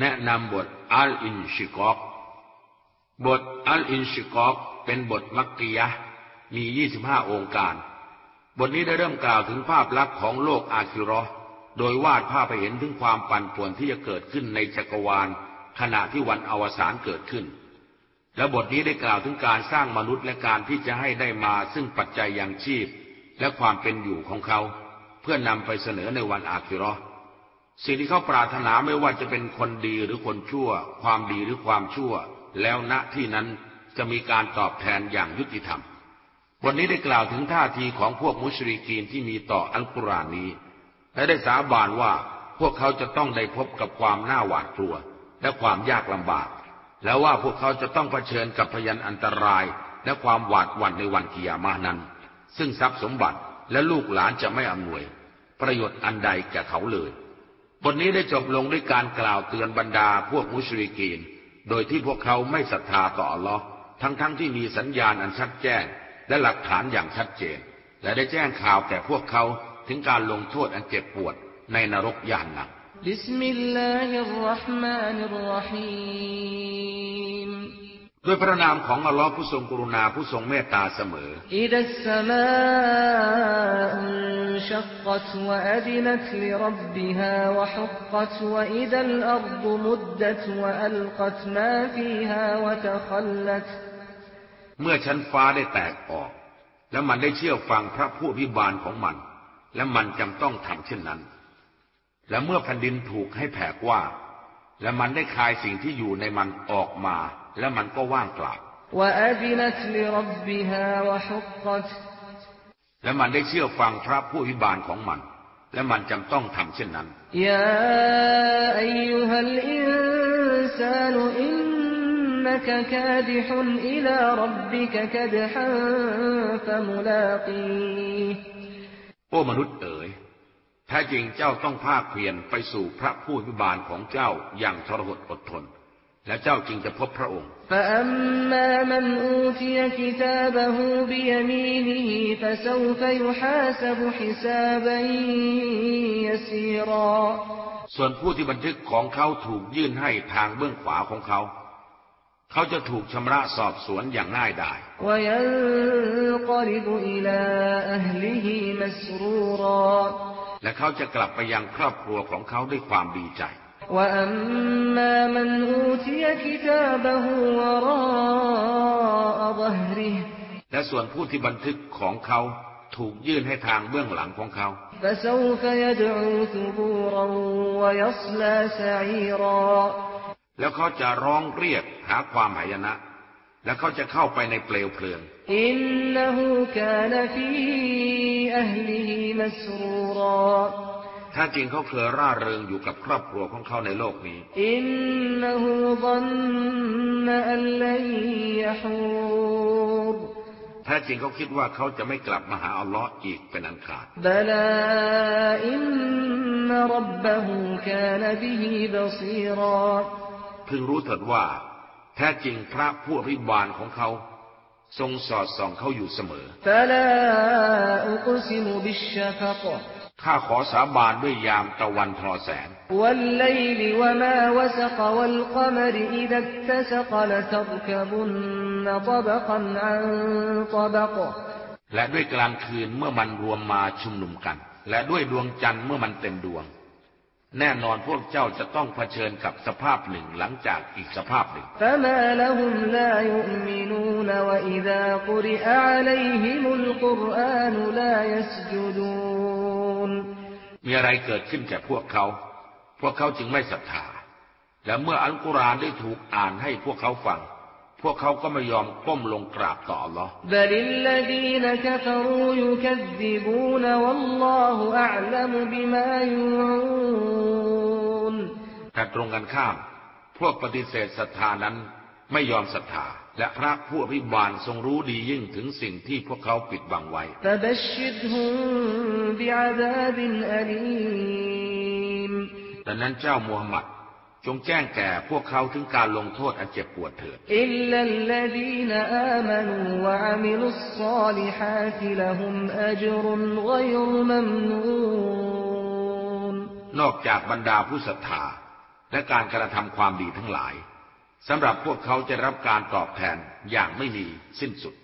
แนะนำบทอัลอินชิกอกบทอัลอินชิกอกเป็นบทมักกิยะมี 25 องค์การ บทนี้ได้เริ่มกล่าวถึงภาพลักษณ์ของโลกอาคิรอโดยวาดภาพไปเห็นถึงความปั่นป่วนที่จะเกิดขึ้นในจักรวาล ขณะที่วันอวสานเกิดขึ้น และบทนี้ได้กล่าวถึงการสร้างมนุษย์และการที่จะให้ได้มาซึ่งปัจจัยย่งชีพ และความเป็นอยู่ของเขา เพื่อนำไปเสนอในวันอาคิรอ สิ่งที่เขาปรารถนาไม่ว่าจะเป็นคนดีหรือคนชั่ว ความดีหรือความชั่ว แล้วณที่นั้นจะมีการตอบแทนอย่างยุติธรรม วันนี้ได้กล่าวถึงท่าทีของพวกมุชริกีนที่มีต่ออัลกุรอานนี้ และได้สาบานว่าพวกเขาจะต้องได้พบกับความน่าหวาดกลัว และความยากลำบาก แล้วว่าพวกเขาจะต้องเผชิญกับพยันอันตรายและความหวาดหวั่นในวันกิยามานั้น ซึ่งทรัพย์สมบัติและลูกหลานจะไม่อำนวย ประโยชน์อันใดแก่เขาเลย บทนี้ได้จบลงด้วยการกล่าวเตือนบรรดาพวกมุชริกีน โดยที่พวกเขาไม่ศรัทธาต่ออัลลอฮ์ทั้งๆที่มีสัญญาณอันชัดแจ้ง และหลักฐานอย่างชัดเจน และได้แจ้งข่าวแก่พวกเขาถึงการลงโทษอันเจ็บปวดในนรกญะฮันนัม بسم الله الرحمن الرحيم ด้วยพระนามของอัลลอฮ์ผู้ทรงกรุณาผู้ทรงเมตตาเสมออิดัสสมาชักกัตวะอดินัตลิรับบิฮาวะฮุกกัตวะอิดัลอัรฎมุดดัตวะอัลกัตมาฟีฮาวะตะขัลลัตเมื่อชั้นฟ้าได้แตกออก แล้วมันได้เชื่อฟังพระผู้พิบาลของมัน และมันจำต้องทำเช่นนั้น และเมื่อแผ่นดินถูกให้แผ่กว้าง และมันได้คายสิ่งที่อยู่ในมันออกมา และมันก็ว่างเปล่าและมันได้เชื่อฟังพระผู้อิบาลของมัน และมันจำต้องทำเช่นนั้นยาอายุฮัลอินซานอินนักคาดิฮุนอิลารับบิกคดฮันฟะมุลากีโอ้มนุษย์เอ๋ยแท้จริงเจ้าต้องภาคเพียรไปสู่พระผู้อิบาลของเจ้าอย่างทรหดอดทน และเจ้าจึงจะพบพระองค์ส่วนผู้ที่บันทึกของเขาถูกยื่นให้ทางเบื้องขวาของเขา เขาจะถูกชำระสอบสวนอย่างง่ายดายและ เขาจะกลับไปยังครอบครัวของเขาด้วยความดีใจ وأما من أوتي كتابه وراء ظهره และส่วนผู้ที่บันทึกของเขาถูกยื่นให้ทางเบื้องหลังของเขา แล้วเขาจะร้องเรียกหาความหายนะ แล้วเขาจะเข้าไปในเปลวเพลิง อินนหูกานฟีอัลลิมัสรูรถ้าจริงเขาเคยร่าเริงอยู่กับครอบครัวของเขาในโลกนี้ อินนหูบันนอัลลัยฮูรถ้าจริงเขาคิดว่าเขาจะไม่กลับมาหาอัลลอฮ์อีกเป็นอันขาดบลาอินนรับบะฮูกานบิฮิบซีรอพึงรู้เถิดว่า แท้จริงพระผู้อภิบาลของเขา ทรงสอดส่องเขาอยู่เสมอฟลาอุกซิมุบิชชะฟะข้าขอสาบานด้วยยามตะวันทอแสง และด้วยกลางคืนเมื่อมันรวมมาชุมนุมกัน และด้วยดวงจันทร์เมื่อมันเต็มดวง แน่นอนพวกเจ้าจะต้องเผชิญกับสภาพหนึ่งหลังจากอีกสภาพหนึ่งมีอะไรเกิดขึ้นแก่พวกเขา พวกเขาจึงไม่ศรัทธา และเมื่ออัลกุรอานได้ถูกอ่านให้พวกเขาฟัง พวกเขาก็ไม่ยอมก้มลงกราบต่อ Allah แต่ตรงกันข้าม พวกปฏิเสธศรัทธานั้นไม่ยอมศรัทธา และพระผู้อภิบาลทรงรู้ดียิ่งถึงสิ่งที่พวกเขาปิดบังไว้ ดังนั้นเจ้ามูฮัมหมัด จงแจ้งแก่พวกเขาถึงการลงโทษอันเจ็บปวดเถิดนอกจากบรรดาผู้ศรัทธา และการกระทำความดีทั้งหลายสำหรับพวกเขาจะรับการตอบแทนอย่างไม่มีสิ้นสุด